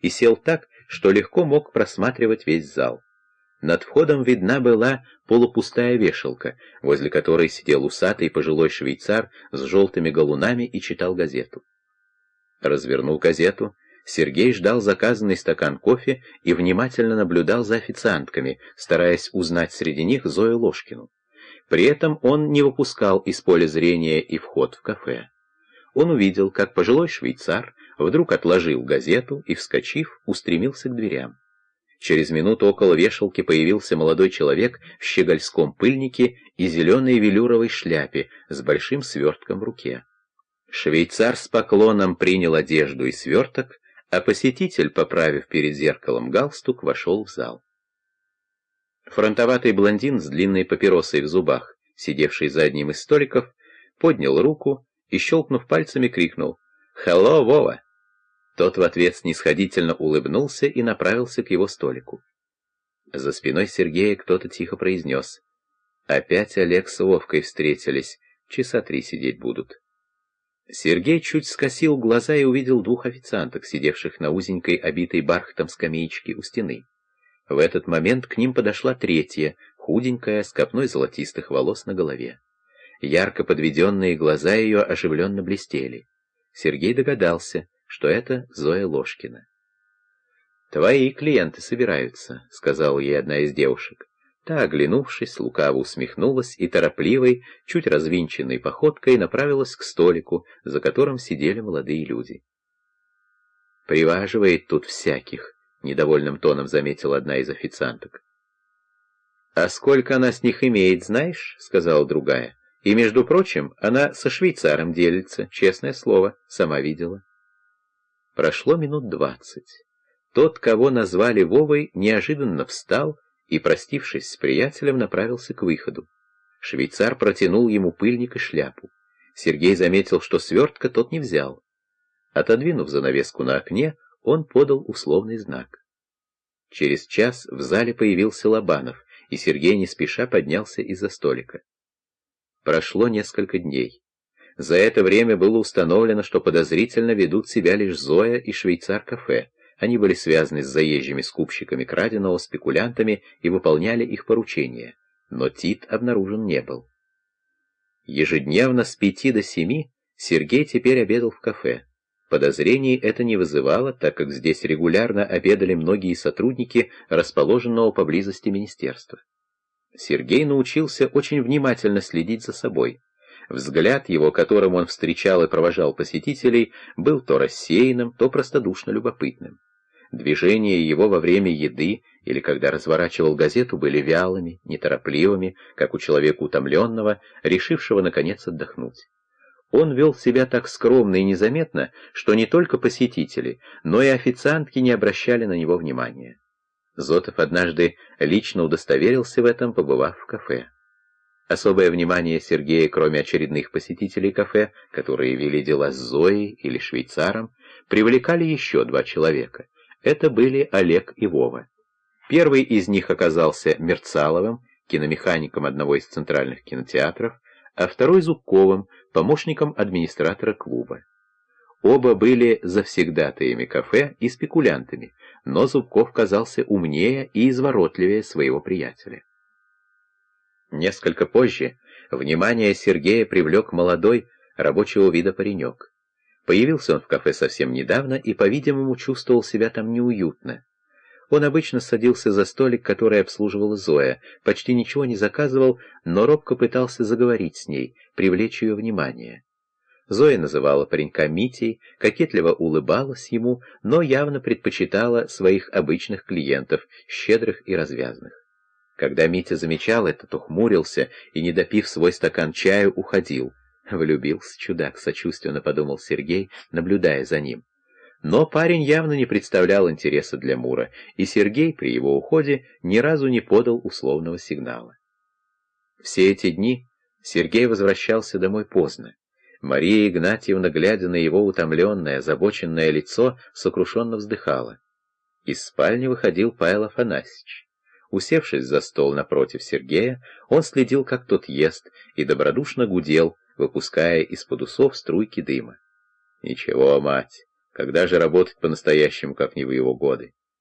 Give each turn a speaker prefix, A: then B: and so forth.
A: и сел так, что легко мог просматривать весь зал. Над входом видна была полупустая вешалка, возле которой сидел усатый пожилой швейцар с желтыми галунами и читал газету. Развернув газету, Сергей ждал заказанный стакан кофе и внимательно наблюдал за официантками, стараясь узнать среди них Зою Ложкину. При этом он не выпускал из поля зрения и вход в кафе. Он увидел, как пожилой швейцар вдруг отложил газету и, вскочив, устремился к дверям. Через минуту около вешалки появился молодой человек в щегольском пыльнике и зеленой велюровой шляпе с большим свертком в руке. Швейцар с поклоном принял одежду и сверток, а посетитель, поправив перед зеркалом галстук, вошел в зал. Фронтоватый блондин с длинной папиросой в зубах, сидевший за одним из столиков, поднял руку и, щелкнув пальцами, крикнул «Хелло, Вова!». Тот в ответ снисходительно улыбнулся и направился к его столику. За спиной Сергея кто-то тихо произнес «Опять Олег с Вовкой встретились, часа три сидеть будут». Сергей чуть скосил глаза и увидел двух официанток, сидевших на узенькой, обитой бархатом скамеечке у стены. В этот момент к ним подошла третья, худенькая, с копной золотистых волос на голове. Ярко подведенные глаза ее оживленно блестели. Сергей догадался, что это Зоя Ложкина. «Твои клиенты собираются», — сказала ей одна из девушек. Та, оглянувшись, лукаво усмехнулась и торопливой, чуть развинченной походкой направилась к столику, за которым сидели молодые люди. «Приваживает тут всяких», — недовольным тоном заметила одна из официанток. «А сколько она с них имеет, знаешь?» — сказала другая. «И, между прочим, она со швейцаром делится, честное слово, сама видела». Прошло минут двадцать. Тот, кого назвали Вовой, неожиданно встал и, простившись с приятелем, направился к выходу. Швейцар протянул ему пыльник и шляпу. Сергей заметил, что свертка тот не взял. Отодвинув занавеску на окне, он подал условный знак. Через час в зале появился Лобанов, и Сергей не спеша поднялся из-за столика. Прошло несколько дней. За это время было установлено, что подозрительно ведут себя лишь Зоя и швейцар-кафе. Они были связаны с заезжими скупщиками краденого, спекулянтами и выполняли их поручения. Но Тит обнаружен не был. Ежедневно с пяти до семи Сергей теперь обедал в кафе. Подозрений это не вызывало, так как здесь регулярно обедали многие сотрудники расположенного поблизости министерства. Сергей научился очень внимательно следить за собой. Взгляд его, которым он встречал и провожал посетителей, был то рассеянным, то простодушно любопытным. Движения его во время еды или когда разворачивал газету были вялыми, неторопливыми, как у человека утомленного, решившего наконец отдохнуть. Он вел себя так скромно и незаметно, что не только посетители, но и официантки не обращали на него внимания. Зотов однажды лично удостоверился в этом, побывав в кафе. Особое внимание Сергея, кроме очередных посетителей кафе, которые вели дела с Зоей или швейцаром, привлекали еще два человека. Это были Олег и Вова. Первый из них оказался Мерцаловым, киномехаником одного из центральных кинотеатров, а второй Зубковым, помощником администратора клуба. Оба были завсегдатаями кафе и спекулянтами, но Зубков казался умнее и изворотливее своего приятеля. Несколько позже внимание Сергея привлек молодой, рабочего вида паренек. Появился он в кафе совсем недавно и, по-видимому, чувствовал себя там неуютно. Он обычно садился за столик, который обслуживала Зоя, почти ничего не заказывал, но робко пытался заговорить с ней, привлечь ее внимание. Зоя называла паренька Митей, кокетливо улыбалась ему, но явно предпочитала своих обычных клиентов, щедрых и развязных. Когда Митя замечал это, то хмурился и, не допив свой стакан чаю, уходил. Влюбился чудак, сочувственно подумал Сергей, наблюдая за ним. Но парень явно не представлял интереса для Мура, и Сергей при его уходе ни разу не подал условного сигнала. Все эти дни Сергей возвращался домой поздно. Мария Игнатьевна, глядя на его утомленное, озабоченное лицо, сокрушенно вздыхала. Из спальни выходил Павел Афанасьевич. Усевшись за стол напротив Сергея, он следил, как тот ест, и добродушно гудел, выпуская из-под усов струйки дыма. «Ничего, мать, Когда же работать по-настоящему, как не в его годы?